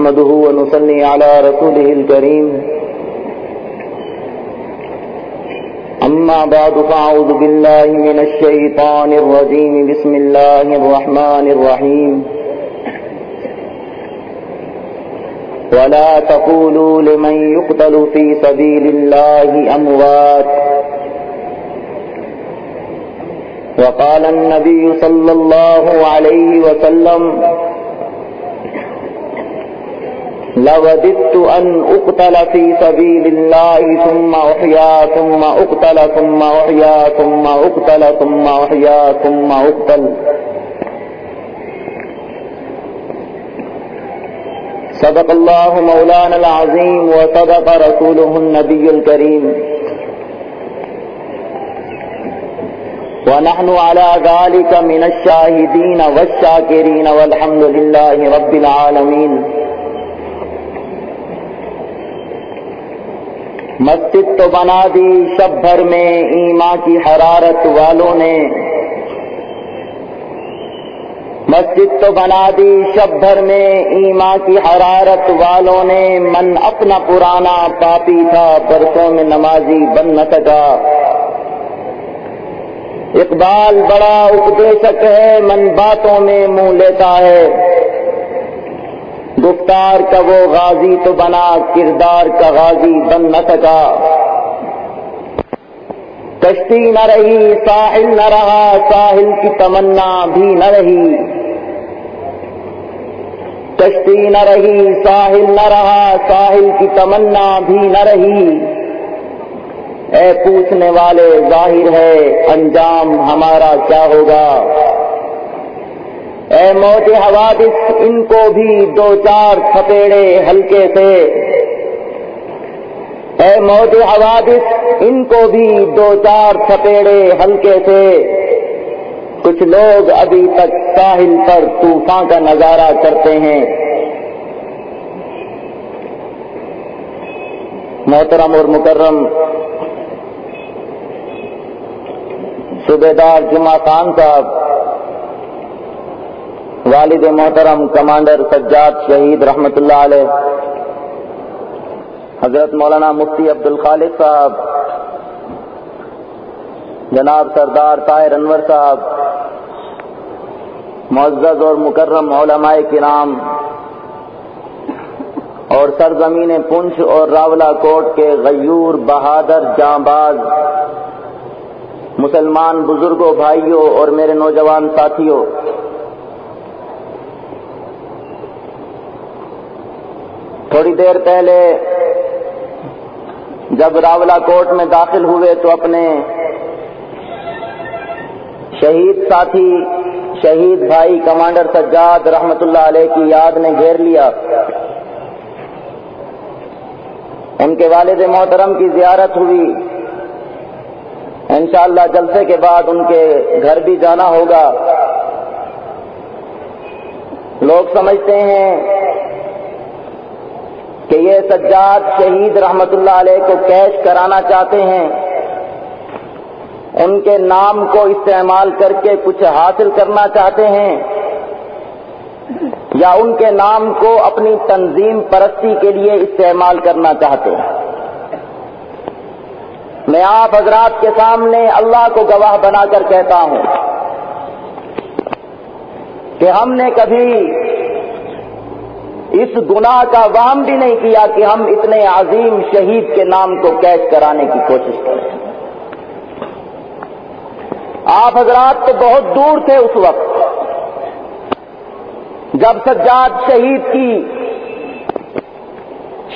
نحمده ونصلي على رسوله الكريم. أما بعد فأعوذ بالله من الشيطان الرجيم. بسم الله الرحمن الرحيم. ولا تقولوا لمن يقتل في سبيل الله أموات. وقال النبي صلى الله عليه وسلم لوددت أن أقتل في سبيل الله ثم أحيا ثم أقتل ثم أحيا ثم أقتل ثم أحيا ثم أقتل. صدق الله مولانا العظيم وصدق رسوله النبي الكريم. ونحن على ذلك من الشاهدين والشاكرين والحمد لله رب العالمين. مسجد تو بنا دی شب بھر میں ایما کی حرارت والوں نے۔ مسجد تو بنا دی شب بھر میں ایما کی حرارت والوں نے۔ من اپنا پرانا پاپی تھا، برسوں میں نمازی بن نہ سکا۔ اقبال بڑا اپدیشک ہے، من باتوں میں منہ لیتا ہے۔ گفتار کا وہ غازی تو بنا، کردار کا غازی بن نہ سکا۔ کشتی نہ رہی، ساحل نہ رہا، ساحل کی تمنا بھی نہ رہی۔ کشتی نہ رہی، ساحل نہ رہا، ساحل کی تمنا بھی نہ رہی۔ اے پوچھنے والے، ظاہر ہے، انجام ہمارا کیا ہوگا؟ اے موت حوادث، ان کو بھی دو چار تھپیڑے ہلکے سے۔ اے موت حوادث، ان کو بھی دو چار تھپیڑے ہلکے سے۔ کچھ لوگ ابھی تک ساحل پر طوفان کا نظارہ کرتے ہیں۔ محترم اور مکرم، صوبے دار جمعہ خان صاحب والد محترم کمانڈر سجاد شہید رحمت اللہ علیہ، حضرت مولانا مفتی عبد الخالق صاحب، جناب سردار طاہر انور صاحب، معزز اور مکرم علماء کرام، اور سرزمین پنچ اور راولا کوٹ کے غیور بہادر جاں باز مسلمان بزرگوں، بھائیوں اور میرے نوجوان ساتھیوں تھوڑی دیر پہلے جب راولا کوٹ میں داخل ہوئے تو اپنے شہید ساتھی، شہید بھائی کمانڈر سجاد رحمت اللہ علیہ کی یاد نے گھیر لیا۔ ان کے والد محترم کی زیارت ہوئی۔ انشاءاللہ جلسے کے بعد ان کے گھر بھی جانا ہوگا۔ لوگ سمجھتے ہیں کہ یہ سجاد شہید رحمت اللہ علیہ کو کیش کرانا چاہتے ہیں۔ ان کے نام کو استعمال کر کے کچھ حاصل کرنا چاہتے ہیں۔ یا ان کے نام کو اپنی تنظیم پرستی کے لیے استعمال کرنا چاہتے ہیں۔ میں آپ حضرات کے سامنے اللہ کو گواہ بنا کر کہتا ہوں کہ ہم نے کبھی اس گناہ کا وام بھی نہیں کیا کہ ہم اتنے عظیم شہید کے نام کو کیش کرانے کی کوشش کریں۔ آپ حضرات تو بہت دور تھے اس وقت۔ جب سجاد شہید کی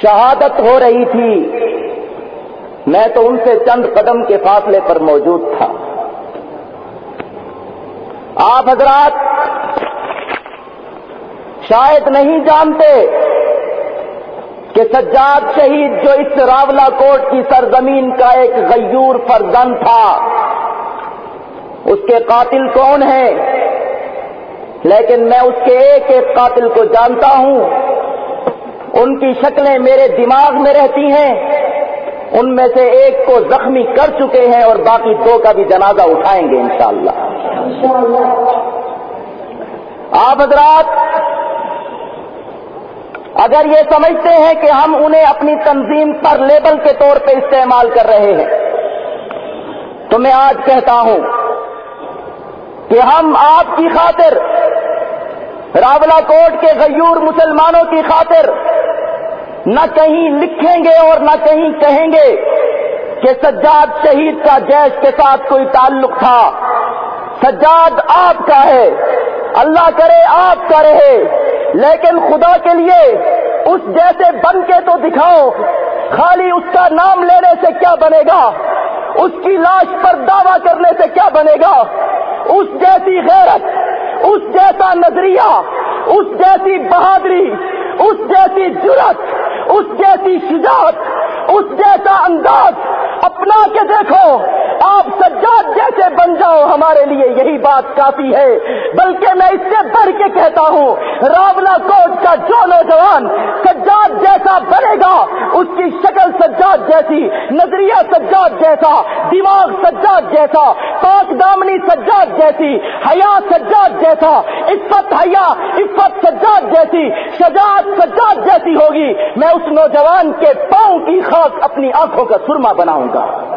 شہادت ہو رہی تھی، میں تو ان سے چند قدم کے فاصلے پر موجود تھا۔ آپ حضرات شاید نہیں جانتے کہ سجاد شہید جو اس راولا کوٹ کی سرزمین کا ایک غیور فرزن تھا، اس کے قاتل کون ہیں؟ لیکن میں اس کے ایک ایک قاتل کو جانتا ہوں۔ ان کی شکلیں میرے دماغ میں رہتی ہیں۔ ان میں سے ایک کو زخمی کر چکے ہیں اور باقی دو کا بھی جنازہ اٹھائیں گے انشاءاللہ۔ آپ حضرات اگر یہ سمجھتے ہیں کہ ہم انہیں اپنی تنظیم پر لیبل کے طور پہ استعمال کر رہے ہیں، تو میں آج کہتا ہوں کہ ہم آپ کی خاطر راولا کوٹ کے غیور مسلمانوں کی خاطر نہ کہیں لکھیں گے اور نہ کہیں کہیں گے کہ سجاد شہید کا جیش کے ساتھ کوئی تعلق تھا۔ سجاد آپ کا ہے، اللہ کرے آپ کا رہے۔ لیکن خدا کے لیے اس جیسے بن کے تو دکھاؤ، خالی اس کا نام لینے سے کیا بنے گا؟ اس کی لاش پر دعوی کرنے سے کیا بنے گا؟ اس جیسی غیرت، اس جیسا نظریہ، اس جیسی بہادری، اس جیسی جرت اس جیسی شجاعت، اس جیسا انداز، اپنا کے دیکھو۔ آپ سجاد جیسے بن جاؤ، ہمارے لیے یہی بات کافی ہے۔ بلکہ میں اس سے بڑھ کے کہتا ہوں راولا کوٹ کا جو نوجوان سجاد جیسا بنے گا، اس کی شکل سجاد جیسی، نظریہ سجاد جیسا، دماغ سجاد جیسا، پاک دامنی سجاد جیسی، حیا سجاد جیسا، عفت حیا، عفت سجاد جیسی، شجاعت سجاد جیسی ہوگی۔ میں اس نوجوان کے پاؤں کی خاک اپنی آنکھوں کا سرما بناؤں گا۔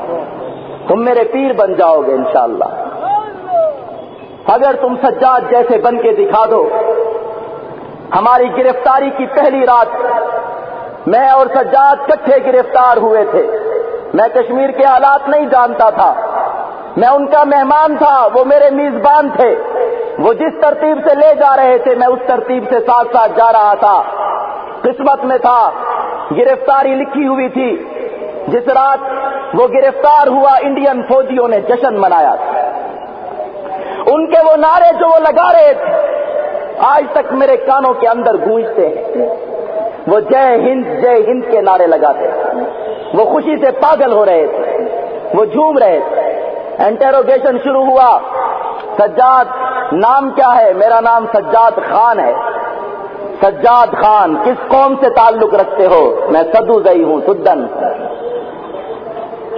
تم میرے پیر بن جاؤ گے انشاءاللہ۔ اگر تم سجاد جیسے بن کے دکھا دو، ہماری گرفتاری کی پہلی رات میں اور سجاد کٹھے گرفتار ہوئے تھے۔ میں کشمیر کے حالات نہیں جانتا تھا۔ میں ان کا مہمان تھا، وہ میرے میزبان تھے۔ وہ جس ترتیب سے لے جا رہے تھے، میں اس ترتیب سے ساتھ ساتھ جا رہا تھا۔ قسمت میں تھا، گرفتاری لکھی ہوئی تھی۔ جس رات وہ گرفتار ہوا انڈین فوجیوں نے جشن منایا تھا۔ ان کے وہ نعرے جو وہ لگا رہے تھے، آج تک میرے کانوں کے اندر گونجتے ہیں۔ وہ جے ہند جے ہند کے نعرے لگاتے وہ خوشی سے پاگل ہو رہے تھے۔ وہ جھوم رہے تھے۔ انٹروگیشن شروع ہوا۔ سجاد نام کیا ہے؟ میرا نام سجاد خان ہے۔ سجاد خان، کس قوم سے تعلق رکھتے ہو؟ میں سدو گئی ہوں، سدن۔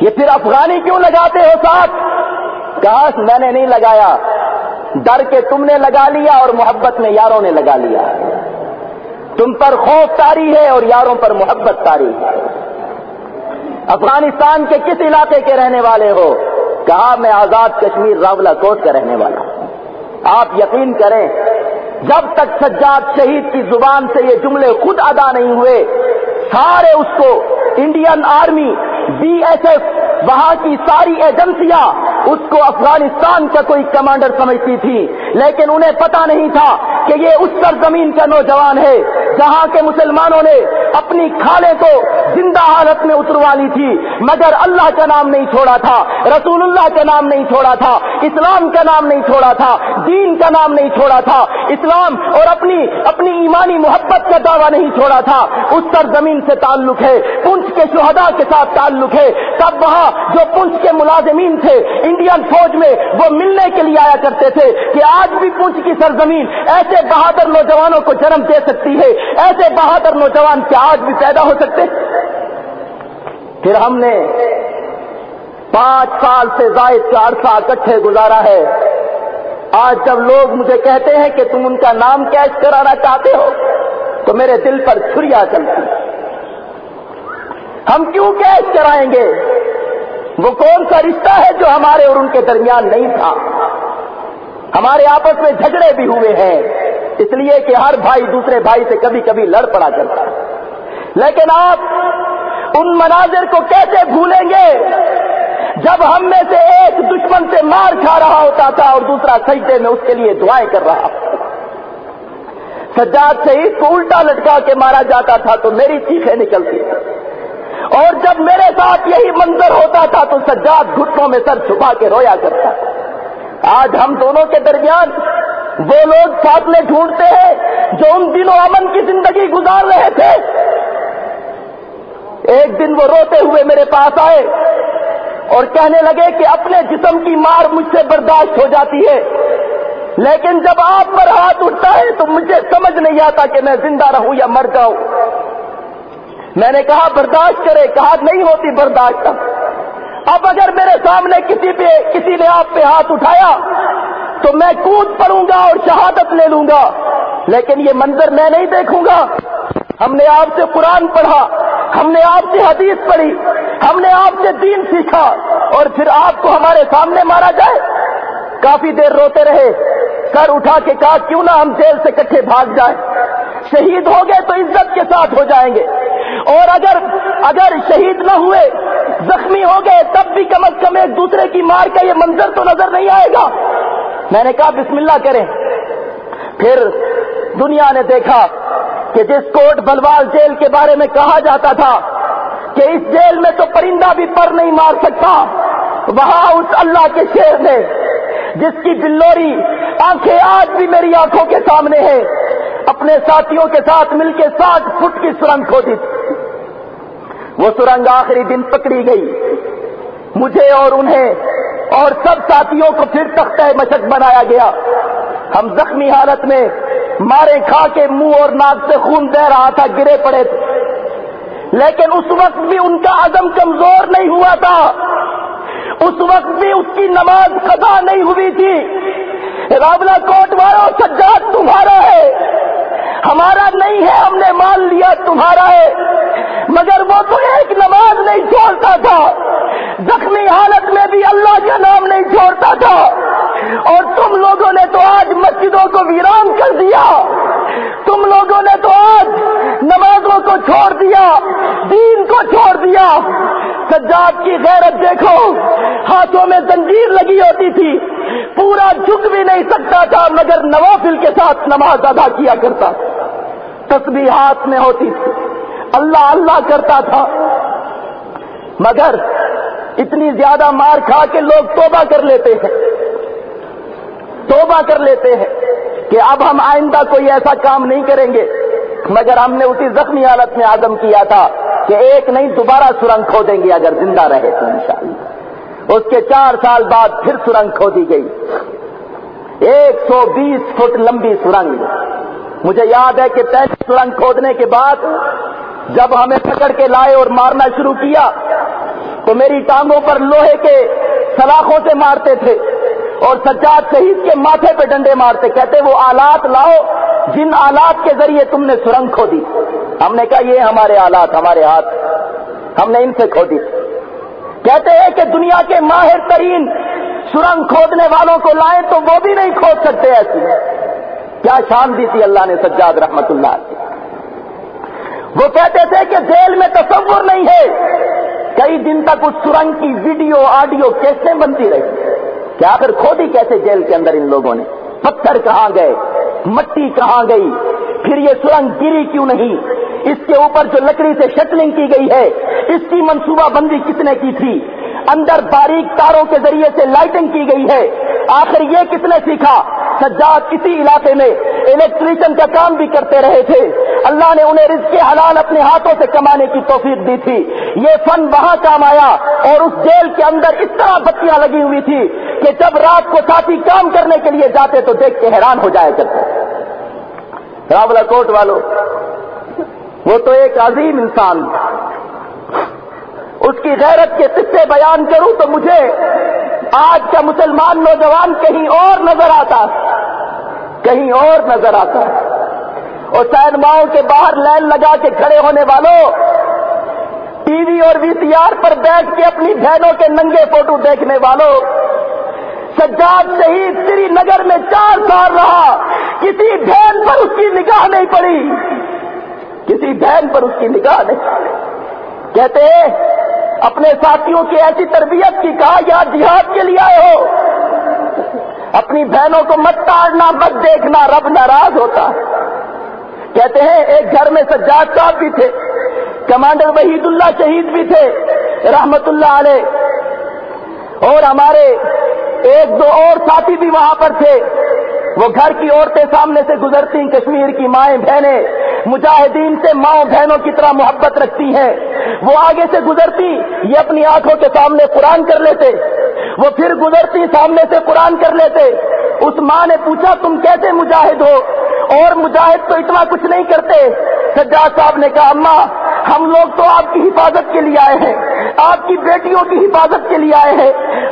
یہ پھر افغانی کیوں لگاتے ہو ساتھ؟ کہا میں نے نہیں لگایا۔ ڈر کے تم نے لگا لیا اور محبت میں یاروں نے لگا لیا۔ تم پر خوف تاری ہے اور یاروں پر محبت تاری ہے۔ افغانستان کے کس علاقے کے رہنے والے ہو؟ کہا میں آزاد کشمیر راولا کوٹ کا رہنے والا ہوں؟ آپ یقین کریں، جب تک سجاد شہید کی زبان سے یہ جملے خود ادا نہیں ہوئے، سارے اس کو Indian Army B S F وہاں کی ساری ایجنسیاں، اس کو افغانستان کا کوئی کمانڈر سمجھتی تھی لیکن انہیں پتا نہیں تھا کہ یہ اس سرزمین کا نوجوان ہے جہاں کے مسلمانوں نے اپنی کھالے کو زندہ حالت میں اتروا لی تھی، مگر اللہ کا نام نہیں چھوڑا تھا رسول اللہ کا نام نہیں چھوڑا تھا، اسلام کا نام نہیں چھوڑا تھا، دین کا نام نہیں چھوڑا تھا، اسلام اور اپنی اپنی ایمانی محبت کا دعویٰ نہیں چھوڑا تھا۔ اس سرزمین سے تعلق ہے پنچ کے شہداء کے ساتھ تعلق ہے۔ تب وہاں جو پنچ کے ملازمین تھے، انڈین فوج میں وہ ملنے کے لیے آیا کرتے تھے کہ آج بھی پنچ کی سرزمین ایسے بہادر نوجوانوں کو جنم دے سکتی ہے؟ ایسے بہادر نوجوان کیا آج بھی پیدا ہو سکتے؟ پھر ہم نے پانچ سال سے زائد کا عرصہ کٹھے گزارا ہے۔ آج جب لوگ مجھے کہتے ہیں کہ تم ان کا نام کیش کرانا چاہتے ہو، تو میرے دل پر چھریا چلتی۔ ہم کیوں کیش کرائیں گے؟ وہ کون سا رشتہ ہے جو ہمارے اور ان کے درمیان نہیں تھا؟ ہمارے آپس میں جھگڑے بھی ہوئے ہیں۔ اس لیے کہ ہر بھائی دوسرے بھائی سے کبھی کبھی لڑ پڑا کرتا ہے۔ لیکن آپ ان مناظر کو کیسے بھولیں گے؟ جب ہم میں سے ایک دشمن سے مار کھا رہا ہوتا تھا اور دوسرا سجدے میں اس کے لیے دعائیں کر رہا سجاد شہید کو الٹا لٹکا کے مارا جاتا تھا تو میری چیخیں نکلتی اور جب میرے ساتھ یہی منظر ہوتا تھا تو سجاد گھٹنوں میں سر چھپا کے رویا کرتا تھا۔ آج ہم دونوں کے درمیان وہ لوگ فاصلے ڈھونڈتے ہیں جو ان دنوں امن کی زندگی گزار رہے تھے۔ ایک دن وہ روتے ہوئے میرے پاس آئے اور کہنے لگے کہ اپنے جسم کی مار مجھ سے برداشت ہو جاتی ہے۔ لیکن جب آپ پر ہاتھ اٹھتا ہے تو مجھے سمجھ نہیں آتا کہ میں زندہ رہوں یا مر جاؤں۔ میں نے کہا، برداشت کرے۔ کہا، نہیں ہوتی برداشت۔ اب اگر میرے سامنے کسی پہ کسی نے آپ پہ ہاتھ اٹھایا، تو میں کود پڑوں گا اور شہادت لے لوں گا۔ لیکن یہ منظر میں نہیں دیکھوں گا۔ ہم نے آپ سے قرآن پڑھا، ہم نے آپ سے حدیث پڑھی، ہم نے آپ سے دین سیکھا، اور پھر آپ کو ہمارے سامنے مارا جائے۔ کافی دیر روتے رہے، سر اٹھا کے کہا، کیوں نہ ہم جیل سے کٹھے بھاگ جائیں؟ شہید ہو گئے تو عزت کے ساتھ ہو جائیں گے۔ اور اگر اگر شہید نہ ہوئے زخمی ہو گئے، تب بھی کم از کم ایک دوسرے کی مار کا یہ منظر تو نظر نہیں آئے گا۔ میں نے کہا، بسم اللہ کریں۔ پھر دنیا نے دیکھا کہ جس کوٹ بلوال جیل کے بارے میں کہا جاتا تھا کہ اس جیل میں تو پرندہ بھی پر نہیں مار سکتا، وہاں اس اللہ کے شیر نے، جس کی بلوری آنکھیں آج بھی میری آنکھوں کے سامنے ہے اپنے ساتھیوں کے ساتھ مل کے ساٹھ فٹ کی سرنگ کھودی۔ تھی وہ سرنگ آخری دن پکڑی گئی۔ مجھے اور انہیں اور سب ساتھیوں کو پھر تختہ مشق بنایا گیا۔ ہم زخمی حالت میں مارے کھا کے منہ اور ناک سے خون دہ رہا تھا، گرے پڑے تھے۔ لیکن اس وقت بھی ان کا عزم کمزور نہیں ہوا تھا۔ اس وقت بھی اس کی نماز قضا نہیں ہوئی تھی۔ رابلہ کوٹ والوں، سجاد تمہارا ہے ہمارا نہیں ہے ہم نے تمہارا ہے، مگر وہ تو ایک نماز نہیں چھوڑتا تھا۔ زخمی حالت میں بھی اللہ کا نام نہیں چھوڑتا تھا۔ اور تم لوگوں نے تو آج مسجدوں کو ویران کر دیا۔ تم لوگوں نے تو آج نمازوں کو چھوڑ دیا، دین کو چھوڑ دیا۔ سجاد کی غیرت دیکھو، ہاتھوں میں زنجیر لگی ہوتی تھی۔ پورا جھک بھی نہیں سکتا تھا، مگر نوافل کے ساتھ نماز ادا کیا کرتا تصویر ہاتھ میں ہوتی تھی۔ اللہ اللہ کرتا تھا۔ مگر اتنی زیادہ مار کھا کے لوگ توبہ کر لیتے ہیں۔ توبہ کر لیتے ہیں کہ اب ہم آئندہ کوئی ایسا کام نہیں کریں گے۔ مگر ہم نے اسی زخمی حالت میں آدم کیا تھا کہ ایک نہیں دوبارہ سرنگ کھو دیں گے اگر زندہ رہے تو انشاءاللہ۔ اس کے چار سال بعد پھر سرنگ کھو دی گئی۔ ایک سو بیس فٹ لمبی سرنگ۔ مجھے یاد ہے کہ تینتیس سرنگ کھودنے کے بعد جب ہمیں پکڑ کے لائے اور مارنا شروع کیا، تو میری ٹانگوں پر لوہے کے سلاخوں سے مارتے تھے اور سجاد شہید کے ماتھے پہ ڈنڈے مارتے۔ کہتے وہ آلات لاؤ جن آلات کے ذریعے تم نے سرنگ کھو دی ہم نے کہا یہ ہمارے آلات، ہمارے ہاتھ۔ ہم نے ان سے کھو دی کہتے ہیں کہ دنیا کے ماہر ترین سرنگ کھودنے والوں کو لائیں تو وہ بھی نہیں کھود سکتے ایسی۔ کیا شان دی تھی اللہ نے سجاد رحمت اللہ کی وہ کہتے تھے کہ جیل میں تصور نہیں ہے۔ کئی دن تک اس سرنگ کی ویڈیو، آڈیو کیسے بنتی رہی۔ کہ آخر کھودی کیسے جیل کے اندر ان لوگوں نے؟ پتھر کہاں گئے؟ مٹی کہاں گئی؟ پھر یہ سرنگ گری کیوں نہیں؟ اس کے اوپر جو لکڑی سے شٹلنگ کی گئی ہے، اس کی منصوبہ بندی کس نے کی تھی؟ اندر باریک تاروں کے ذریعے سے لائٹنگ کی گئی ہے۔ آخر یہ کس نے سیکھا؟ سجاد کسی علاقے میں الیکٹریشن کا کام بھی کرتے رہے تھے۔ اللہ نے انہیں رزق کے حلال اپنے ہاتھوں سے کمانے کی توفیق دی تھی۔ یہ فن وہاں کام آیا اور اس جیل کے اندر اس طرح بتیاں لگی ہوئی تھی کہ جب رات کو ساتھی کام کرنے کے لیے جاتے تو دیکھ کے حیران ہو جایا کرتے۔ راولا کوٹ والوں وہ تو ایک عظیم انسان اس کی غیرت کے قصے بیان کروں تو مجھے آج کا مسلمان نوجوان کہیں اور نظر آتا کہیں اور نظر آتا اور سینماؤں کے باہر لائن لگا کے کھڑے ہونے والوں، ٹی وی اور وی سی آر پر بیٹھ کے اپنی بہنوں کے ننگے فوٹو دیکھنے والوں، سجاد شہید سری نگر میں چار سال رہا، کسی بہن پر اس کی نگاہ نہیں پڑی۔ کسی بہن پر اس کی نگاہ نہیں۔ پڑی کہتے اپنے ساتھیوں کی ایسی تربیت کی کہا، یا جہاد کے لیے آئے ہو؟ اپنی بہنوں کو مت تاڑنا، مت دیکھنا، رب ناراض ہوتا۔ کہتے ہیں، ایک گھر میں سجاد صاحب بھی تھے، کمانڈر وحید اللہ شہید بھی تھے، رحمت اللہ علیہ۔ اور ہمارے ایک دو اور ساتھی بھی وہاں پر تھے۔ وہ گھر کی عورتیں سامنے سے گزرتی کشمیر کی مائیں بہنیں، مجاہدین سے ماؤں بہنوں کی طرح محبت رکھتی ہیں۔ وہ آگے سے گزرتی، یہ اپنی آنکھوں کے سامنے قرآن کر لیتے۔ وہ پھر گزرتی، سامنے سے قرآن کر لیتے۔ اس ماں نے پوچھا، تم کیسے مجاہد ہو؟ اور مجاہد تو اتنا کچھ نہیں کرتے۔ سجاد صاحب نے کہا، اماں، ہم لوگ تو آپ کی حفاظت کے لیے آئے ہیں۔ آپ کی بیٹیوں کی حفاظت کے لیے آئے ہیں۔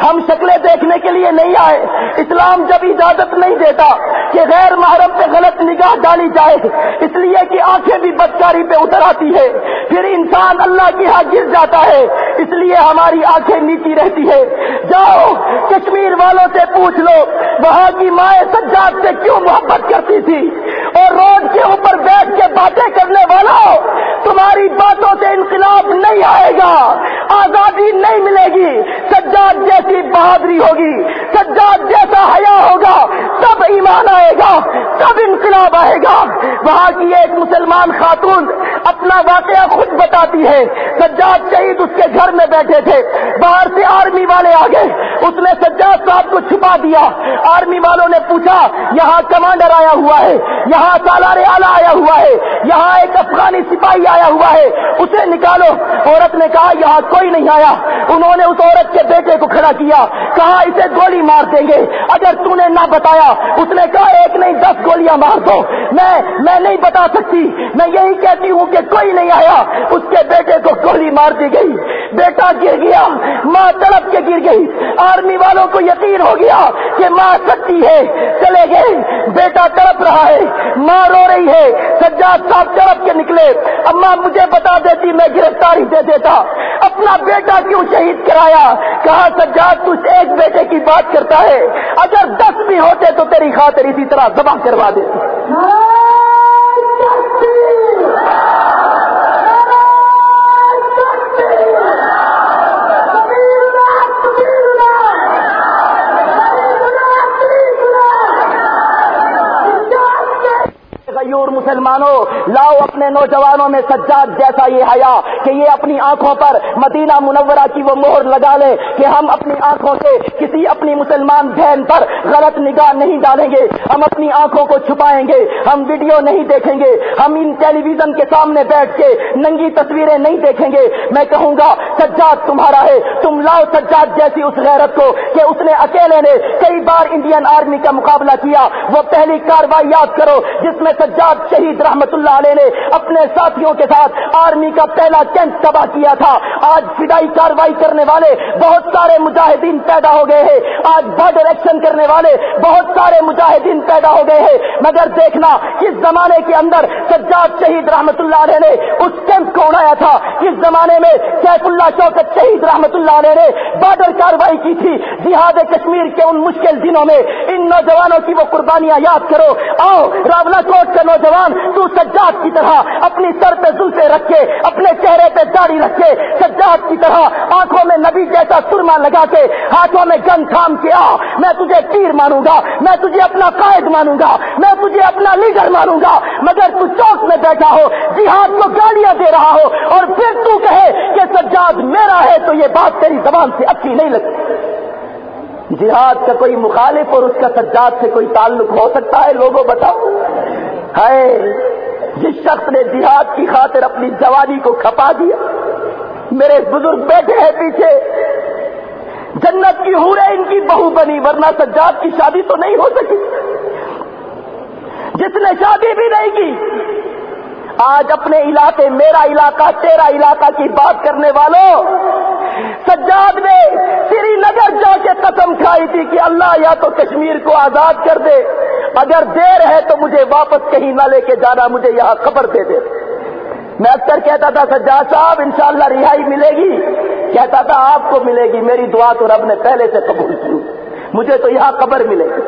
ہم شکلیں دیکھنے کے لیے نہیں آئے۔ اسلام جب اجازت نہیں دیتا کہ غیر محرم پہ غلط نگاہ ڈالی جائے، اس لیے کہ آنکھیں بھی بدکاری پہ اتر آتی ہے پھر انسان اللہ کی ہاں گر جاتا ہے، اس لیے ہماری آنکھیں نیچی رہتی ہے جاؤ، کشمیر والوں سے پوچھ لو، وہاں کی مائیں سجاد سے کیوں محبت کرتی تھی؟ اور روڈ کے اوپر بیٹھ کے باتیں کرنے والوں تمہاری باتوں سے انقلاب نہیں آئے گا۔ آزادی نہیں ملے گی، سجاد جیسی بہادری ہوگی، سجاد جیسا حیا ہوگا، تب ایمان آئے گا، تب انقلاب آئے گا۔ وہاں کی ایک مسلمان خاتون اپنا واقعہ خود بتاتی ہے، سجاد شہید اس کے گھر میں بیٹھے تھے، باہر سے آرمی والے آ گئے، اس نے سجاد صاحب کو چھپا دیا۔ آرمی والوں نے پوچھا، یہاں کمانڈر آیا ہوا ہے، یہاں سالار آلہ آیا ہوا ہے، یہاں ایک افغانی سپاہی آیا ہوا ہے۔ اسے نکالو۔ عورت نے کہا، یہاں کوئی نہیں آیا۔ انہوں نے اس عورت کے بیٹے کو کھڑا کیا۔ کہا، اسے گولی مار دیں گے۔ اگر تو نے نہ بتایا، اس نے کہا، ایک نہیں، دس گولیاں مار دو۔ میں میں نہیں بتا سکتی۔ میں یہی کہتی ہوں کہ کوئی نہیں آیا۔ اس کے بیٹے کو گولی مار دی گئی۔ بیٹا گر گیا۔ ماں تڑپ کے گر گئی۔ آرمی والوں کو یقین ہو گیا کہ ماں سچی ہے۔ چلے گئے۔ بیٹا تڑپ رہا ہے۔ ماں رو رہی ہے۔ سجاد صاحب تڑپ کے نکلے۔ اما مجھے بتا دیتی، میں گرفتاری دے دیتا۔ اپنا بیٹا کیوں شہید کرایا؟ کہا سجاد تجھ ایک بیٹے کی بات کرتا ہے؟ اگر دس بھی ہوتے تو تیری خاطر اسی طرح دبا کروا دیتی۔ ہاں۔ مسلمانوں، لاؤ اپنے نوجوانوں میں سجاد جیسا یہ حیا کہ یہ اپنی آنکھوں پر مدینہ منورہ کی وہ مہر لگا لے کہ ہم اپنی آنکھوں سے کسی اپنی مسلمان بہن پر غلط نگاہ نہیں ڈالیں گے، ہم اپنی آنکھوں کو چھپائیں گے، ہم ویڈیو نہیں دیکھیں گے، ہم ان ٹیلی ویژن کے سامنے بیٹھ کے ننگی تصویریں نہیں دیکھیں گے۔ میں کہوں گا، سجاد تمہارا ہے، تم لاؤ سجاد جیسی اس غیرت کو کہ اس نے اکیلے نے کئی بار انڈین آرمی کا مقابلہ کیا۔ وہ پہلی کاروائی یاد کرو جس میں سجاد شہید رحمت اللہ علیہ نے اپنے ساتھیوں کے ساتھ آرمی کا پہلا کیمپ تباہ کیا تھا۔ آج فدائی کاروائی کرنے والے بہت سارے مجاہدین پیدا ہو گئے ہیں۔ آج بارڈر ایکشن کرنے والے بہت سارے مجاہدین پیدا ہو گئے ہیں۔ مگر دیکھنا اس زمانے کے اندر سجاد شہید رحمت اللہ علیہ نے اس کیمپ کو اڑایا تھا؟ اس زمانے میں سیف اللہ شوکت شہید رحمت اللہ علیہ نے بارڈر کاروائی کی تھی؟ جہاد کشمیر کے ان مشکل دنوں میں ان نوجوانوں کی وہ قربانیاں یاد کرو۔ آؤ راولا کوٹ کے نوجوان تو سجاد کی طرح اپنی سر پہ زلفے رکھے، اپنے چہرے پہ داڑھی رکھے، سجاد کی طرح آنکھوں میں نبی جیسا سرما لگا کے ہاتھوں میں گن تھام کے آ، میں تجھے تیر مانوں گا، میں تجھے اپنا قائد مانوں گا، میں تجھے اپنا لیڈر مانوں گا، مگر تو چوک میں بیٹھا ہو، جہاد کو گالیاں دے رہا ہو، اور پھر تو کہے کہ سجاد میرا ہے تو یہ بات تیری زبان سے اچھی نہیں لگتی۔ جہاد کا کوئی مخالف اور اس کا سجاد سے کوئی تعلق ہو سکتا ہے؟ لوگوں بتاؤ۔ ہے جس شخص نے جہاد کی خاطر اپنی جوانی کو کھپا دیا، میرے بزرگ بیٹھے ہیں پیچھے۔ جنت کی ہورے ان کی بہو بنی، ورنہ سجاد کی شادی تو نہیں ہو سکی۔ جس نے شادی بھی نہیں کی آج اپنے علاقے، میرا علاقہ، تیرا علاقہ کی بات کرنے والوں، سجاد نے سری نگر جا کے قسم کھائی تھی کہ اللہ یا تو کشمیر کو آزاد کر دے، اگر دیر ہے تو مجھے واپس کہیں نہ لے کے جانا، مجھے یہاں خبر دے دے۔ میں اکثر کہتا تھا، سجاد صاحب، انشاءاللہ رہائی ملے گی۔ کہتا تھا، آپ کو ملے گی، میری دعا تو رب نے پہلے سے قبول کی۔ مجھے تو یہاں خبر ملے گی۔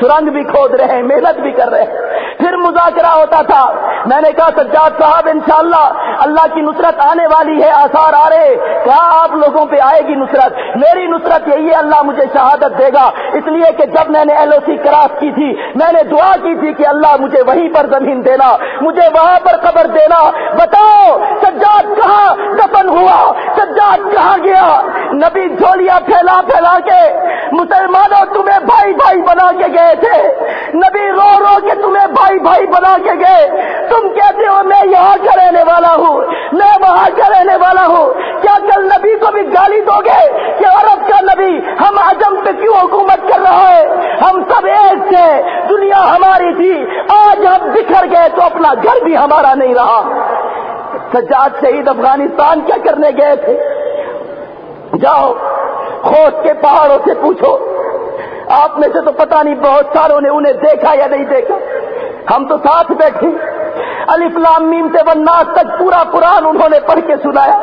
سرنگ بھی کھود رہے ہیں، محنت بھی کر رہے ہیں۔ پھر مذاکرہ ہوتا تھا۔ میں نے کہا، سجاد صاحب، انشاءاللہ اللہ کی نصرت آنے والی ہے، آثار آ رہے۔ کہا آپ لوگوں پہ آئے گی نصرت؟ میری نصرت یہی ہے، اللہ مجھے شہادت دے گا۔ اس لیے کہ جب میں نے ایل او سی کراس کی تھی، میں نے دعا کی تھی کہ اللہ مجھے وہیں پر زمین دینا، مجھے وہاں پر قبر دینا۔ بتاؤ، سجاد کہاں دفن ہوا؟ سجاد کہاں گیا؟ نبی جھولیاں پھیلا پھیلا کے، مسلمانوں تمہیں بھائی بھائی بنا کے گئے تھے۔ نبی رو رو کے تمہیں بھائی بھائی بنا کے گئے۔ تم کہتے ہو میں یہاں کا رہنے والا ہوں، میں وہاں کا رہنے والا ہوں۔ کیا کل نبی کو بھی گالی دو گے کہ عرب کا نبی ہم عجم پہ کیوں حکومت کر رہا ہے؟ ہم سب ایک تھے، دنیا ہماری تھی، آج ہم بکھر گئے تو اپنا گھر بھی ہمارا نہیں رہا۔ سجاد شہید افغانستان کیا کرنے گئے تھے؟ جاؤ خوش کے پہاڑوں سے پوچھو۔ آپ میں سے تو پتہ نہیں بہت ساروں نے انہیں دیکھا یا نہیں دیکھا۔ ہم تو ساتھ بیٹھے۔ الفلام میم سے وناس تک پورا قرآن انہوں نے پڑھ کے سنایا۔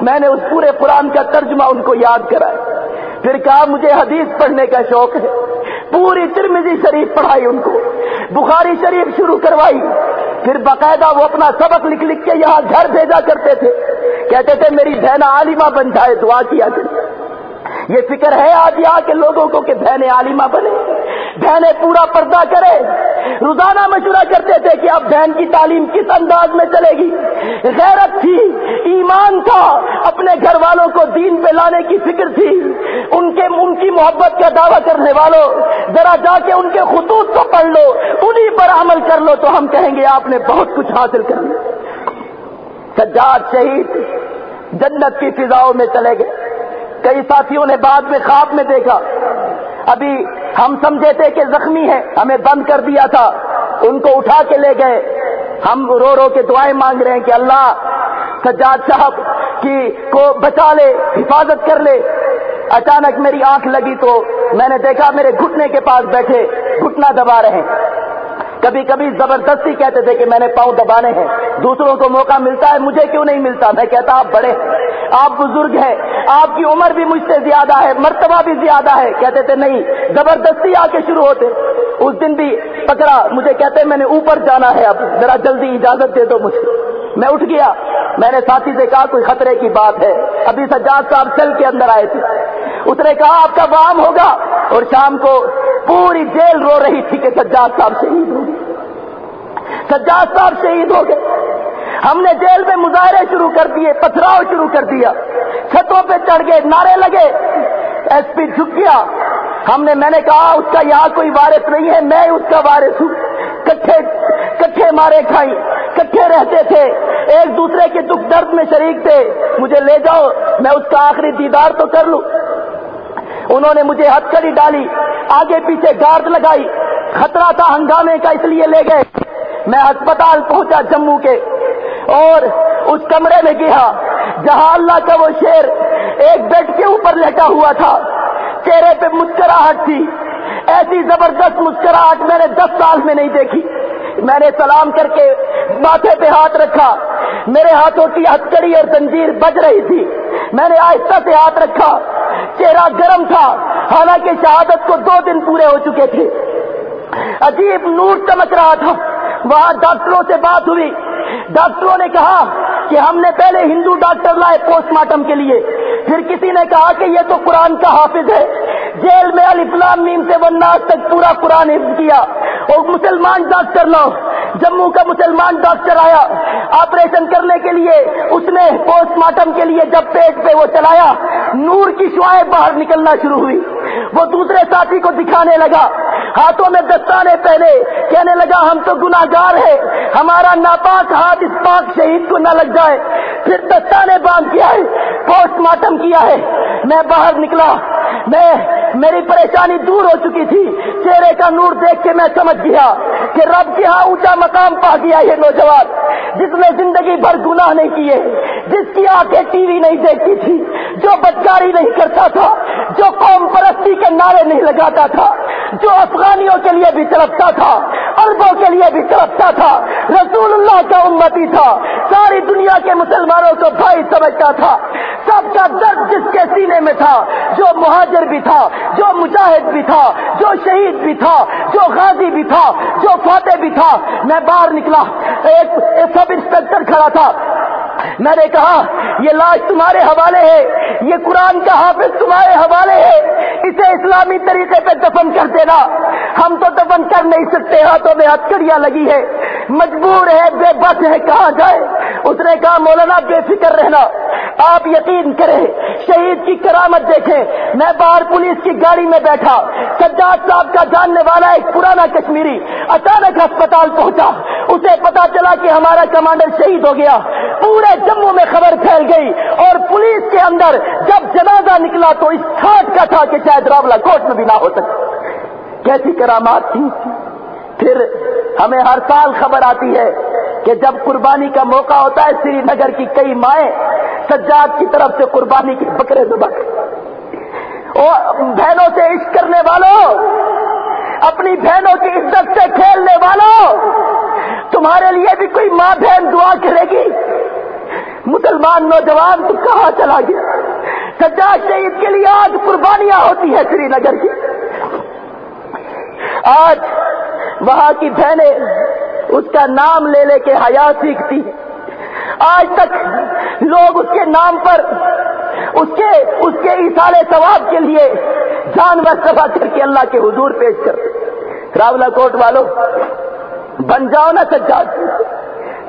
میں نے اس پورے قرآن کا ترجمہ ان کو یاد کرایا۔ پھر کہا، مجھے حدیث پڑھنے کا شوق ہے۔ پوری ترمزی شریف پڑھائی ان کو۔ بخاری شریف شروع کروائی۔ پھر باقاعدہ وہ اپنا سبق لکھ لکھ کے یہاں گھر بھیجا کرتے تھے۔ کہتے تھے، میری بہن عالمہ بن جائے، دعا کیا کرے یہ فکر ہے آج یہاں کے لوگوں کو کہ بہن عالمہ بنے بہنیں پورا پردہ کرے۔ روزانہ مشورہ کرتے تھے کہ اب بہن کی تعلیم کس انداز میں چلے گی۔ غیرت تھی، ایمان تھا۔ اپنے گھر والوں کو دین پہ لانے کی فکر تھی۔ ان کے، ان کی محبت کا دعویٰ کرنے والوں ذرا جا کے ان کے خطوط کو پڑھ لو انہیں پر عمل کر لو تو ہم کہیں گے آپ نے بہت کچھ حاصل کر لیا۔ سجاد شہید جنت کی فضاؤں میں چلے گئے۔ کئی ساتھیوں نے بعد میں خواب میں دیکھا۔ ابھی ہم سمجھے تھے کہ زخمی ہے ہمیں بند کر دیا تھا، ان کو اٹھا کے لے گئے۔ ہم رو رو کے دعائیں مانگ رہے ہیں کہ اللہ سجاد صاحب کی کو بچا لے، حفاظت کر لے۔ اچانک میری آنکھ لگی تو میں نے دیکھا میرے گھٹنے کے پاس بیٹھے، گھٹنا دبا رہے۔ ہیں کبھی کبھی زبردستی کہتے تھے کہ میں نے پاؤں دبانے ہیں۔ دوسروں کو موقع ملتا ہے، مجھے کیوں نہیں ملتا؟ میں کہتا آپ بڑے آپ بزرگ ہیں۔ آپ کی عمر بھی مجھ سے زیادہ ہے، مرتبہ بھی زیادہ ہے۔ کہتے تھے، نہیں، زبردستی آ کے شروع ہوتے۔ اس دن بھی پکڑا، مجھے کہتے، میں نے اوپر جانا ہے، اب ذرا جلدی اجازت دے دو مجھے۔ میں اٹھ گیا۔ میں نے ساتھی سے کہا، کوئی خطرے کی بات ہے۔ ابھی سجاد صاحب سیل کے اندر آئے تھے۔ اس نے کہا، آپ کا وام ہوگا۔ اور شام کو پوری جیل رو رہی تھی کہ سجاد صاحب شہید ہو گئے سجاد صاحب شہید ہو گئے۔ ہم نے جیل میں مظاہرے شروع کر دیے، پتھراؤ شروع کر دیا۔ چھتوں پہ چڑھ گئے، نعرے لگے۔ ایس پی جھک گیا۔ ہم نے، میں نے کہا اس کا یہاں کوئی وارث نہیں ہے، میں اس کا وارث ہوں۔ کٹھے کٹھے مارے کھائی کٹھے رہتے تھے۔ ایک دوسرے کے دکھ درد میں شریک تھے۔ مجھے لے جاؤ، میں اس کا آخری دیدار تو کر لوں۔ انہوں نے مجھے ہتھکڑی ڈالی، آگے پیچھے گارد لگائی۔ خطرہ تھا ہنگامے کا، اس لیے لے گئے۔ میں ہسپتال پہنچا جموں کے اور اس کمرے میں گیا جہاں اللہ کا وہ شیر ایک بیڈ کے اوپر لیٹا ہوا تھا۔ چہرے پہ مسکراہٹ تھی۔ ایسی زبردست مسکراہٹ میں نے دس سال میں نہیں دیکھی۔ میں نے سلام کر کے ماتھے پہ ہاتھ رکھا۔ میرے ہاتھوں کی ہتکڑی اور زنجیر بج رہی تھی۔ میں نے آہستہ سے ہاتھ رکھا۔ چہرہ گرم تھا۔ حالانکہ شہادت کو دو دن پورے ہو چکے تھے۔ عجیب نور چمک رہا تھا۔ وہاں ڈاکٹروں سے بات ہوئی۔ ڈاکٹروں نے کہا کہ ہم نے پہلے ہندو ڈاکٹر لائے پوسٹ مارٹم کے لیے۔ پھر کسی نے کہا کہ یہ تو قرآن کا حافظ ہے۔ جیل میں الفلام نیم سے وناس تک پورا قرآن حفظ کیا۔ اور مسلمان ڈاکٹر لو۔ جموں کا مسلمان ڈاکٹر آیا۔ آپریشن کرنے کے لیے اس نے پوسٹ مارٹم کے لیے جب پیٹ پہ وہ چلایا نور کی شوائیں باہر نکلنا شروع ہوئی۔ وہ دوسرے ساتھی کو دکھانے لگا۔ ہاتھوں میں دستانے پہنے۔ کہنے لگا، ہم تو گناگار ہیں۔ ہمارا ناپاک ہاتھ اس پاک شہید کو نہ لگ جائے۔ پھر دستانے باندھ کیا ہے پوسٹ مارٹم کیا ہے۔ میں باہر نکلا۔ میں، میری پریشانی دور ہو چکی تھی۔ چہرے کا نور دیکھ کے میں سمجھ گیا کہ رب کے ہاں اونچا مقام پا گیا یہ نوجوان، جس نے زندگی بھر گناہ نہیں کیے۔ جس کی آنکھیں ٹی وی نہیں دیکھتی تھی، جو بدکاری نہیں کرتا تھا، جو قوم پرستی کے نعرے نہیں لگاتا تھا، جو افغانیوں کے لیے بھی تڑپتا تھا عربوں کے لیے بھی تڑپتا تھا، رسول اللہ کا امتی تھا، ساری دنیا کے مسلمانوں کو بھائی سمجھتا تھا۔ سب کا درد جس کے سینے میں تھا، جو مہاجر بھی تھا، جو مجاہد بھی تھا، جو شہید بھی تھا، جو غازی بھی تھا، جو فاتح بھی تھا۔ میں باہر نکلا، ایک سب انسپیکٹر کھڑا تھا۔ میں نے کہا، یہ لاش تمہارے حوالے ہے، یہ قرآن کا حافظ تمہارے حوالے ہے، اسے اسلامی طریقے پہ دفن کر دینا۔ ہم تو دفن کر نہیں سکتے ہاں ہاتھوں میں ہتکڑیاں لگی ہے مجبور ہے، بے بس ہے، کہاں جائے؟ اس نے کہا مولانا، بے فکر رہنا۔ آپ یقین کریں، شہید کی کرامت دیکھیں۔ میں باہر پولیس کی گاڑی میں بیٹھا۔ سجاد صاحب کا جاننے والا ایک پرانا کشمیری اچانک ہسپتال پہنچا۔ اسے پتا چلا کہ ہمارا کمانڈر شہید ہو گیا۔ پورے جموں میں خبر پھیل گئی اور پولیس کے اندر جب جنازہ نکلا تو اس چھاٹ کا تھا کہ شاید راولا کوٹ میں بھی نہ ہو سکے کیسی کرامات تھی پھر ہمیں ہر سال خبر آتی ہے کہ جب قربانی کا موقع ہوتا ہے سری نگر کی کئی مائیں سجاد کی طرف سے قربانی کے بکرے دبک بہنوں سے عشق کرنے والوں، اپنی بہنوں کی عزت سے کھیلنے والوں، تمہارے لیے بھی کوئی ماں بہن دعا کرے گی؟ مسلمان نوجوان تو کہاں چلا گیا؟ سجاد شہید کے لیے آج قربانیاں ہوتی ہیں سری نگر کی۔ آج وہاں کی بہنیں اس کا نام لے لے کے حیا سیکھتی ہیں۔ آج تک لوگ اس کے نام پر، اس کے اس کے اشارے ثواب کے لیے جانور سفا کر کے اللہ کے حضور پیش کرتے راولا کوٹ والوں بن جاؤ نا سجاد۔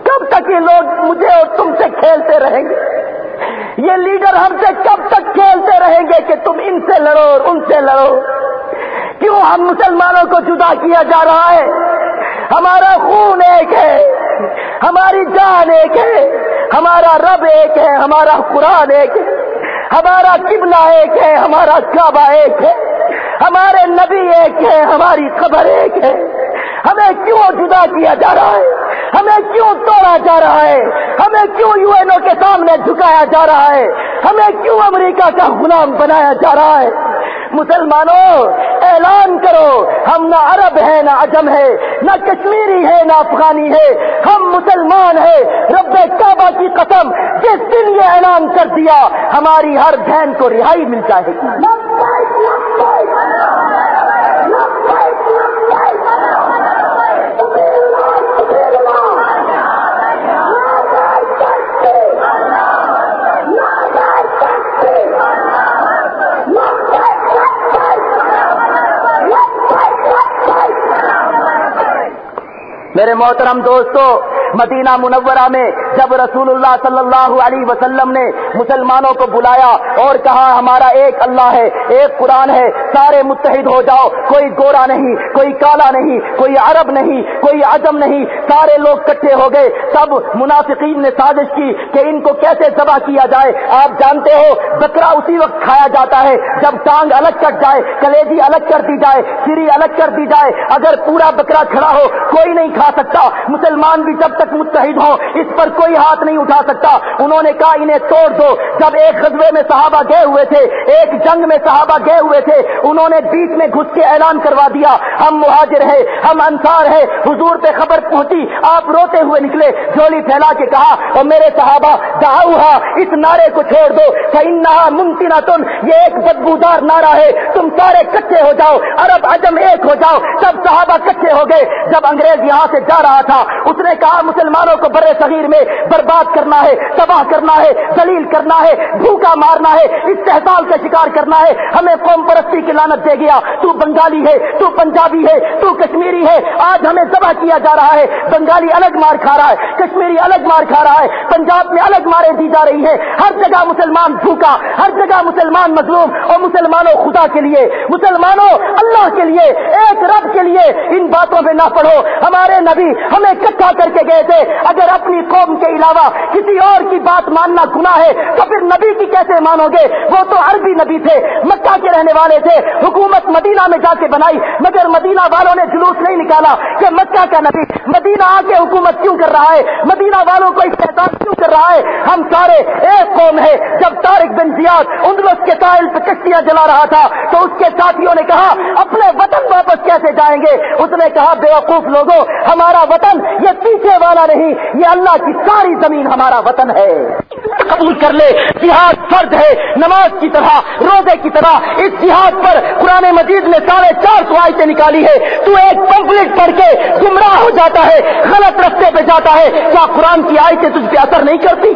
کب تک یہ لوگ مجھے اور تم سے کھیلتے رہیں گے؟ یہ لیڈر ہم سے کب تک کھیلتے رہیں گے کہ تم ان سے لڑو اور ان سے لڑو؟ کیوں ہم مسلمانوں کو جدا کیا جا رہا ہے؟ ہمارا خون ایک ہے، ہماری جان ایک ہے، ہمارا رب ایک ہے، ہمارا قرآن ایک ہے، ہمارا قبلہ ایک ہے، ہمارا کعبہ ایک ہے، ہمارے نبی ایک ہے، ہماری خبر ایک ہے۔ ہمیں کیوں جدا کیا جا رہا ہے؟ ہمیں کیوں توڑا جا رہا ہے؟ ہمیں کیوں یو این او کے سامنے جھکایا جا رہا ہے؟ ہمیں کیوں امریکہ کا غلام بنایا جا رہا ہے؟ مسلمانوں، اعلان کرو، ہم نہ عرب ہے نہ عجم ہے، نہ کشمیری ہے، نہ افغانی ہے، ہم مسلمان ہیں، رب کعبہ کی قسم، جس دن یہ اعلان کر دیا، ہماری ہر بہن کو رہائی مل جائے گی۔ میرے محترم دوستو مدینہ منورہ میں جب رسول اللہ صلی اللہ علیہ وسلم نے مسلمانوں کو بلایا اور کہا ہمارا ایک اللہ ہے، ایک قرآن ہے، سارے متحد ہو جاؤ، کوئی گورا نہیں، کوئی کالا نہیں، کوئی عرب نہیں، کوئی عجم نہیں، سارے لوگ کٹھے ہو گئے، سب منافقین نے سازش کی کہ ان کو کیسے ذبح کیا جائے۔ آپ جانتے ہو، بکرا اسی وقت کھایا جاتا ہے جب ٹانگ الگ کٹ جائے، کلیجی الگ کر دی جائے، سری الگ کر دی جائے۔ اگر پورا بکرا کھڑا ہو، کوئی نہیں کھا سکتا۔ مسلمان بھی جب تک متحد ہوں، اس پر کوئی ہاتھ نہیں اٹھا سکتا۔ انہوں نے کہا، انہیں توڑ دو۔ جب ایک خطبے میں صحابہ گئے ہوئے تھے، ایک جنگ میں صحابہ گئے ہوئے تھے، انہوں نے بیچ میں گھس کے اعلان کروا دیا، ہم مہاجر ہیں، ہم انصار ہیں۔ حضور پہ خبر پہنچی، آپ روتے ہوئے نکلے جولی پھیلا کے کہا، اور میرے صحابہ دہا اس نعرے کو چھوڑ دو۔ ممکنہ تم یہ ایک بدبودار نعرہ ہے۔ تم سارے کچھے ہو جاؤ، عرب عجم ایک ہو جاؤ۔ سب صحابہ کچھے ہو گئے۔ جب انگریز یہاں سے جا رہا تھا، اس نے کہا مسلمانوں کو برے صغیر میں برباد کرنا ہے، تباہ کرنا ہے دلیل کرنا ہے، بھوکا مارنا ہے، استحصال کا شکار کرنا ہے۔ ہمیں قوم پرستی کی لانت دے گیا۔ تو بنگالی ہے، تو پنجابی ہے، تو کشمیری ہے۔ آج ہمیں ذبح کیا جا رہا ہے۔ بنگالی الگ مار کھا رہا ہے، کشمیری الگ مار کھا رہا ہے۔ پنجاب میں الگ مارے دی جا رہی ہے ہر جگہ مسلمان بھوکا، ہر جگہ مسلمان مظلوم۔ اور مسلمانوں خدا کے لیے، مسلمانوں اللہ کے لیے، ایک رب کے لیے ان باتوں میں نہ پڑھو۔ ہمارے نبی ہمیں اکٹھا کر کے گئے۔ تھے۔ اگر اپنی قوم کے علاوہ کسی اور کی بات ماننا گنا ہے، تو پھر نبی کی کیسے مانو گے؟ وہ تو عربی نبی تھے، مکہ کے رہنے والے تھے۔ حکومت مدینہ میں جا کے بنائی، مگر مدینہ والوں نے جلوس نہیں نکالا کہ مکہ کا نبی مدینہ آ کے حکومت کیوں کر رہا ہے؟ مدینہ والوں کو استحصال کیوں کر رہا ہے؟ ہم سارے ایک قوم ہے جب تارک بن زیاد اندلس کے ساحل پہ کشتیاں جلا رہا تھا، تو اس کے ساتھیوں نے کہا، اپنے وطن واپس کیسے جائیں گے؟ اس نے کہا، بے وقوف لوگوں، ہمارا وطن یہ پیچھے والا نہیں، یہ اللہ کی ساری زمین ہمارا وطن ہے۔ قبول کر لے، جہاد فرد ہے۔ نماز کی طرح، روزے کی طرح۔ اس جہاد پر قرآن مجید نے ساڑھے چار سو آیتیں نکالی ہے تو ایک پمپلیٹ پڑھ کے گمراہ ہو جاتا ہے، غلط رستے پہ جاتا ہے۔ کیا قرآن کی آیتیں تجھ پہ اثر نہیں کرتی؟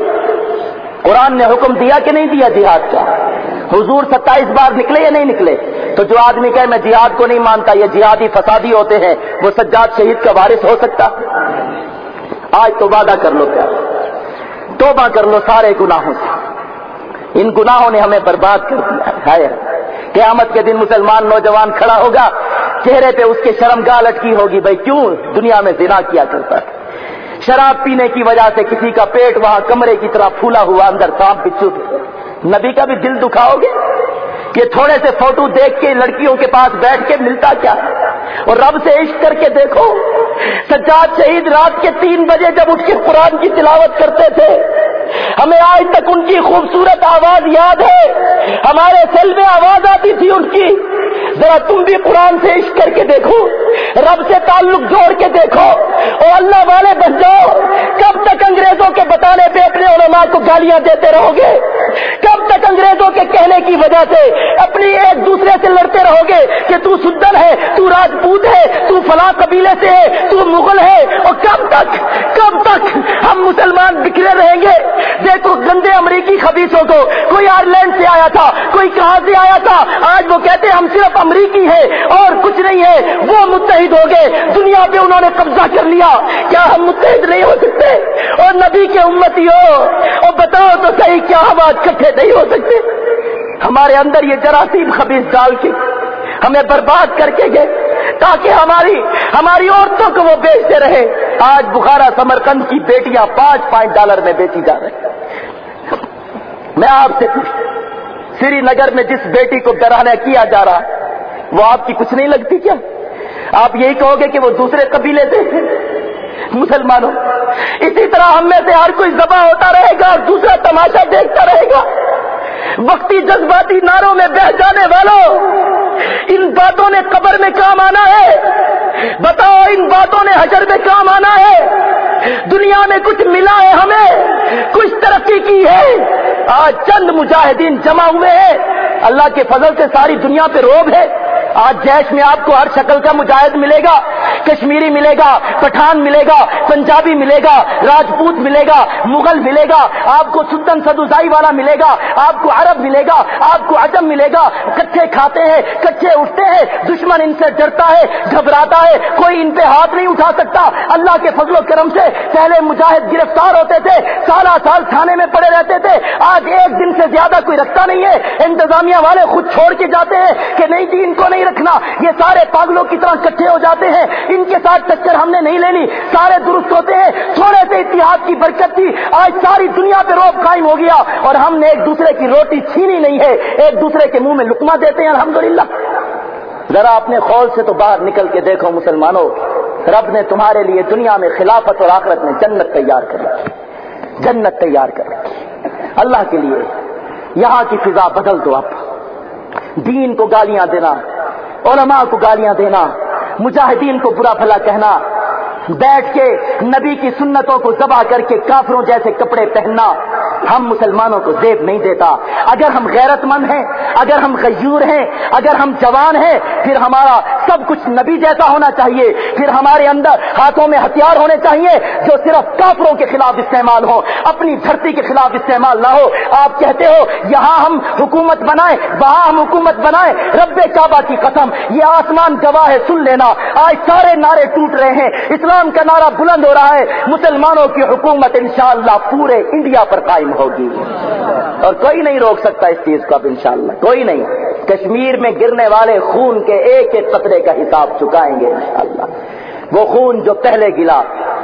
قرآن نے حکم دیا کہ نہیں دیا جہاد کا؟ حضور ستائیس بار نکلے یا نہیں نکلے؟ تو جو آدمی کہے، میں جہاد کو نہیں مانتا، یہ جہادی فسادی ہوتے ہیں۔ وہ سجاد شہید کا وارث ہو سکتا؟ آج تو وعدہ کر لو کیا توبہ کر لو، سارے گناہوں سے۔ ان گناہوں نے ہمیں برباد کر دیا۔ ہے قیامت کے دن مسلمان نوجوان کھڑا ہوگا، چہرے پہ اس کے شرم گاہ لٹکی ہوگی، بھائی کیوں دنیا میں زنا کیا کرتا ہے؟ شراب پینے کی وجہ سے کسی کا پیٹ وہاں کمرے کی طرح پھولا ہوا اندر سانپ بچھو نبی کا بھی دل دکھاؤ گے؟ یہ تھوڑے سے فوٹو دیکھ کے لڑکیوں کے پاس بیٹھ کے ملتا کیا؟ اور رب سے عشق کر کے دیکھو، سجاد شہید رات کے تین بجے جب اٹھ کے قرآن کی تلاوت کرتے تھے ہمیں آج تک ان کی خوبصورت آواز یاد ہے۔ ہمارے سیل میں آواز آتی تھی ان کی۔ ذرا تم بھی قرآن سے عشق کر کے دیکھو۔ رب سے تعلق جوڑ کے دیکھو۔ اور اللہ والے بن جاؤ۔ کب تک انگریزوں کے بتانے پہ اپنے علماء کو گالیاں دیتے رہو گے؟ کب تک انگریزوں کے کہنے کی وجہ سے اپنی ایک دوسرے سے لڑتے رہو گے کہ تو سدر ہے، تو راجپوت ہے، تو فلاں قبیلے سے ہے، تو مغل ہے؟ اور کب تک کب تک ہم مسلمان بکھرے رہیں گے؟ دیکھو، گندے امریکی خبیصوں کو کوئی آئرلینڈ سے آیا تھا، کوئی کہاں سے آیا تھا، آج وہ کہتے ہیں ہم صرف امریکی ہے اور کچھ نہیں ہے، وہ متحد ہو گئے، دنیا پہ انہوں نے قبضہ کر لیا۔ کیا ہم متحد نہیں ہو سکتے؟ اور نبی کے امتی ہو اور بتاؤ تو صحیح، کیا ہم آج کٹھے نہیں ہو سکتے؟ ہمارے اندر یہ جراثیم خبیص ڈال کے ہمیں برباد کر کے گئے تاکہ ہماری ہماری عورتوں کو وہ بیچتے رہے۔ آج بخارا سمرکند کی بیٹیاں پانچ پانچ ڈالر میں بیچی جا رہی میں آپ سے پوچھ سری نگر میں جس بیٹی کو ڈرانا کیا جا رہا وہ آپ کی کچھ نہیں لگتی کیا؟ آپ یہی کہو گے کہ وہ دوسرے قبیلے سے مسلمانوں، اسی طرح ہم میں سے ہر کوئی ذبح ہوتا رہے گا اور دوسرا تماشا دیکھتا رہے گا۔ وقتی جذباتی ناروں میں بہ جانے والوں، ان باتوں نے قبر میں کام آنا ہے۔ بتاؤ، ان باتوں نے حجر میں کام آنا ہے۔ دنیا میں کچھ ملا ہے ہمیں، کچھ ترقی کی ہے۔ آج چند مجاہدین جمع ہوئے ہیں۔ اللہ کے فضل سے ساری دنیا پہ روب ہے۔ آج جیش میں آپ کو ہر شکل کا مجاہد ملے گا۔ کشمیری ملے گا، پٹھان ملے گا، پنجابی ملے گا، راجپوت ملے گا، مغل ملے گا، آپ کو سلطن سدوزائی والا ملے گا، آپ کو عرب ملے گا، آپ کو عجم ملے گا کچھے کھاتے ہیں کچھے اٹھتے ہیں، دشمن ان سے ڈرتا ہے، گھبراتا ہے، کوئی ان پہ ہاتھ نہیں اٹھا سکتا۔ اللہ کے فضل و کرم سے پہلے مجاہد گرفتار ہوتے تھے، سالہ سال تھانے میں پڑے رہتے تھے، آج ایک دن سے زیادہ کوئی رکھتا نہیں ہے۔ انتظامیہ والے خود چھوڑ کے جاتے ہیں کہ نہیں جی ان کو نہیں رکھنا۔ یہ سارے پاگلوں کی طرح کٹھے ہو جاتے ہیں۔ ان کے ساتھ ٹکر ہم نے نہیں لینی سارے درست ہوتے ہیں۔ تھوڑے سے اتحاد کی برکت تھی۔ آج ساری دنیا پہ روب قائم ہو گیا۔ اور ہم نے ایک دوسرے کی روٹی چھینی نہیں ہے۔ ایک دوسرے کے منہ میں لکما دیتے ہیں۔ الحمدللہ۔ ذرا اپنے خول سے تو باہر نکل کے دیکھو مسلمانوں۔ رب نے تمہارے لیے دنیا میں خلافت اور آخرت میں جنت تیار کر رکھی۔ جنت تیار کر رکھی۔ اللہ کے لیے یہاں کی فضا بدل دو اب دین کو گالیاں دینا، علماء کو گالیاں دینا۔ مجاہدین کو برا بھلا کہنا، بیٹھ کے نبی کی سنتوں کو ذبح کر کے کافروں جیسے کپڑے پہننا ہم مسلمانوں کو زیب نہیں دیتا۔ اگر ہم غیرت مند ہیں اگر ہم غیور ہیں، اگر ہم جوان ہیں، پھر ہمارا سب کچھ نبی جیسا ہونا چاہیے۔ پھر ہمارے اندر ہاتھوں میں ہتھیار ہونے چاہیے جو صرف کافروں کے خلاف استعمال ہو اپنی دھرتی کے خلاف استعمال نہ ہو۔ آپ کہتے ہو، یہاں ہم حکومت بنائیں، وہاں ہم حکومت بنائیں۔ رب کعبہ کی قسم، یہ آسمان گواہ ہے، سن لینا۔ آج سارے نعرے ٹوٹ رہے ہیں۔ اسلام کا نعرہ بلند ہو رہا ہے۔ مسلمانوں کی حکومت انشاءاللہ پورے انڈیا پر قائم ہوگی۔ اور کوئی نہیں روک سکتا اس چیز کو اب انشاءاللہ۔ کوئی نہیں۔ کشمیر میں گرنے والے خون کے ایک ایک قطرے کا حساب چکائیں گے۔ انشاءاللہ وہ خون جو پہلے گلا،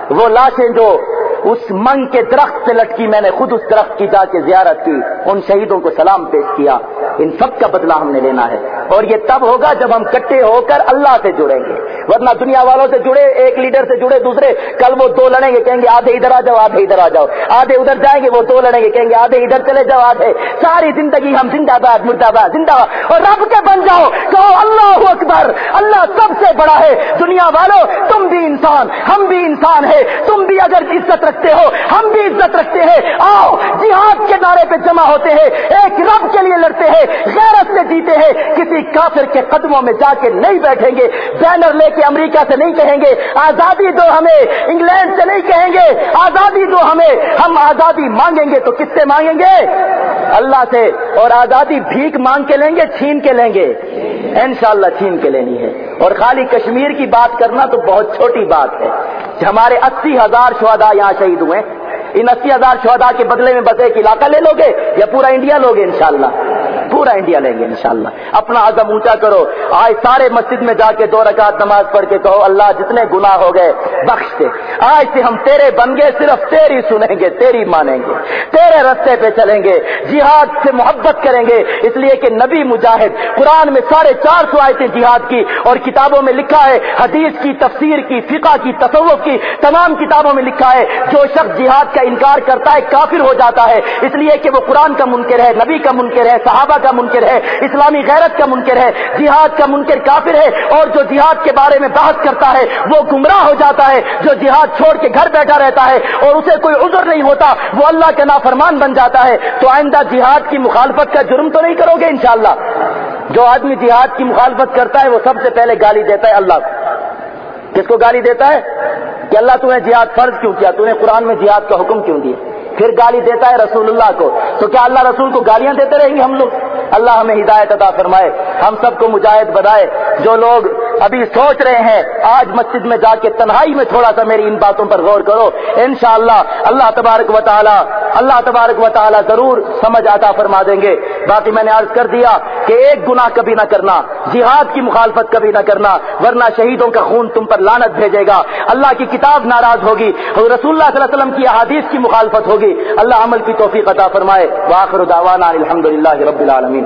وہ لاشیں جو اس منگ کے درخت سے لٹکی میں نے خود اس درخت کی جا کے زیارت کی، ان شہیدوں کو سلام پیش کیا۔ ان سب کا بدلہ ہم نے لینا ہے۔ اور یہ تب ہوگا جب ہم کٹے ہو کر اللہ سے جڑیں گے۔ ورنہ دنیا والوں سے جڑے، ایک لیڈر سے جڑے دوسرے، کل وہ دو لڑیں گے، کہیں گے آدھے ادھر آ جاؤ، آدھے ادھر آ جاؤ۔ آدھے ادھر جائیں گے، وہ دو لڑیں گے، کہیں گے آدھے ادھر چلے جاؤ، آدھے۔ ساری زندگی ہم زندہ باد، مردہ باد، زندہ اور رب کے بن جاؤ، کہو اللہ اکبر، اللہ سے بڑا ہے۔ دنیا والوں تم بھی انسان، ہم بھی انسان ہے تم بھی اگر عزت رکھتے ہو، ہم بھی عزت رکھتے ہیں۔ آؤ، جہاد کے نعرے پہ جمع ہوتے ہیں۔ ایک رب کے لیے لڑتے ہیں، غیرت سے جیتے ہیں۔ کسی کافر کے قدموں میں جا کے نہیں بیٹھیں گے۔ بینر لے کے امریکہ سے نہیں کہیں گے۔ آزادی دو ہمیں، انگلینڈ سے نہیں کہیں گے۔ آزادی دو ہمیں۔ ہم آزادی مانگیں گے تو کس سے مانگیں گے؟ اللہ سے۔ اور آزادی بھیک مانگ کے لیں گے، چھین کے لیں گے۔ انشاءاللہ چھین کے لینی ہے۔ اور خالی کشمیر کی بات کرنا تو بہت چھوٹی بات ہے ہمارے اسی ہزار شہدا یہاں شہید ہوئے ان اسی ہزار شہدا کے بدلے میں بس ایک علاقہ لے لو گے یا پورا انڈیا لوگے انشاءاللہ۔ پورا انڈیا لیں گے انشاءاللہ۔ اپنا عزم اونچا کرو۔ آج سارے مسجد میں جا کے دو رکعت نماز پڑھ کے کہو، اللہ جتنے گناہ ہو گئے، بخش دے۔ آج سے ہم تیرے بن گئے، صرف تیری سنیں گے، تیری مانیں گے۔ تیرے رستے پہ چلیں گے، جہاد سے محبت کریں گے۔ اس لیے کہ نبی مجاہد قرآن میں ساڑھے چار سو آئے تھے جہاد کی اور کتابوں میں لکھا ہے، حدیث کی، تفسیر کی، فقہ کی، تصوف کی، تمام کتابوں میں لکھا ہے، جو شخص جہاد کا انکار کرتا ہے، کافر ہو جاتا ہے۔ اس لیے کہ وہ قرآن کا منکر ہے، نبی کا منکر ہے، صحابہ کا کا منکر ہے، اسلامی غیرت کا منکر ہے، جہاد کا منکر کافر ہے، اور جو جہاد کے بارے میں بحث کرتا ہے، وہ گمراہ ہو جاتا ہے، جو جہاد چھوڑ کے گھر بیٹھا رہتا ہے، اور اسے کوئی عذر نہیں ہوتا، وہ اللہ کا نافرمان بن جاتا ہے۔ تو آئندہ جہاد کی مخالفت کا جرم تو نہیں کرو گے انشاءاللہ۔ جو آدمی جہاد کی مخالفت کرتا ہے، وہ سب سے پہلے گالی دیتا ہے اللہ۔ کو کس کو گالی دیتا ہے؟ کہ اللہ تم نے جہاد فرض کیوں کیا؟ تو نے قرآن میں جہاد کا حکم کیوں دیا؟ پھر گالی دیتا ہے رسول اللہ کو۔ تو کیا اللہ رسول کو گالیاں دیتے رہیں گے ہم لوگ؟ اللہ ہمیں ہدایت عطا فرمائے۔ ہم سب کو مجاہد بنائے۔ جو لوگ ابھی سوچ رہے ہیں، آج مسجد میں جا کے تنہائی میں تھوڑا سا میری ان باتوں پر غور کرو۔ انشاءاللہ اللہ تبارک و تعالی، اللہ تبارک و تعالی ضرور سمجھ عطا فرما دیں گے۔ باقی میں نے عرض کر دیا کہ ایک گناہ کبھی نہ کرنا، جہاد کی مخالفت کبھی نہ کرنا، ورنہ شہیدوں کا خون تم پر لانت بھیجے گا۔ اللہ کی کتاب ناراض ہوگی رسول اللہ صلی اللہ علیہ وسلم کی احادیث کی مخالفت ہوگی۔ اللہ عمل کی توفیق عطا فرمائے واخر دعوانا الحمد للہ رب العالمین۔